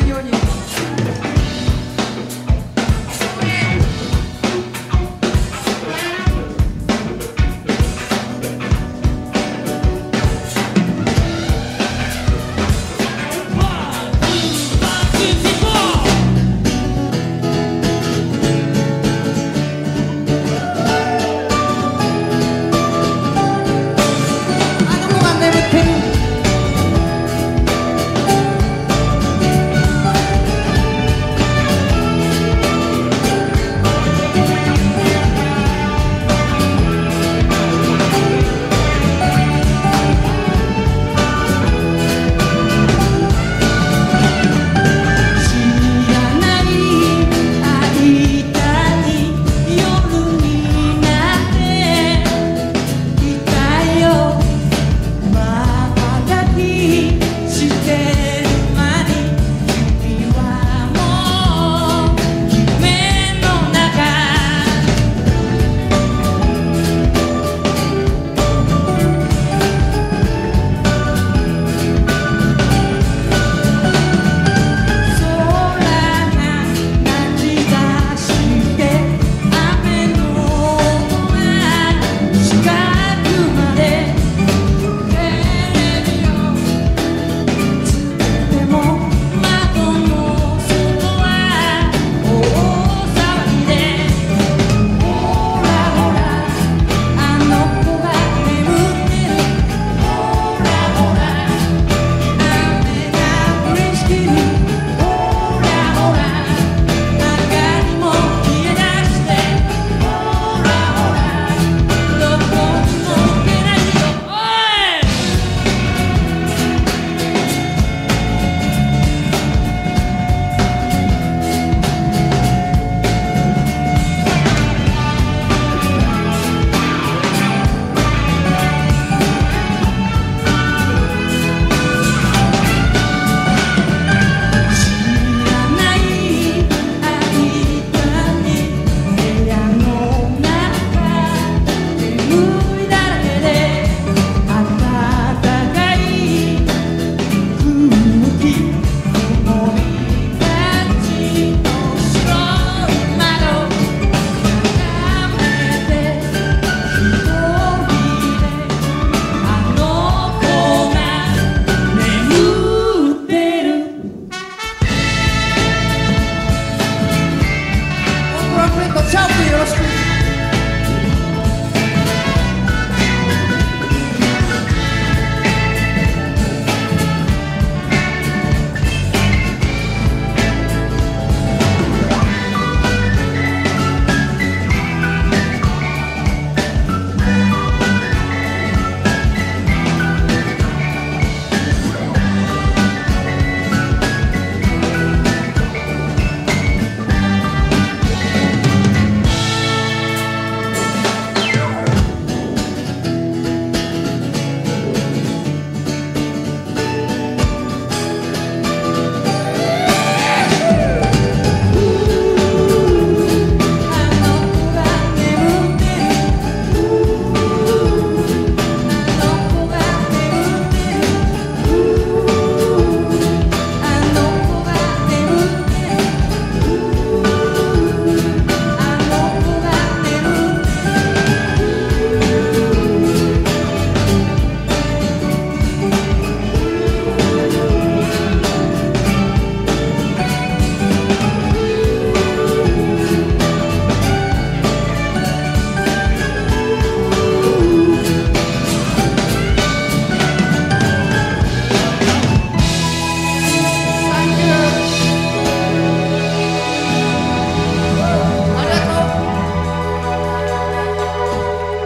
to you.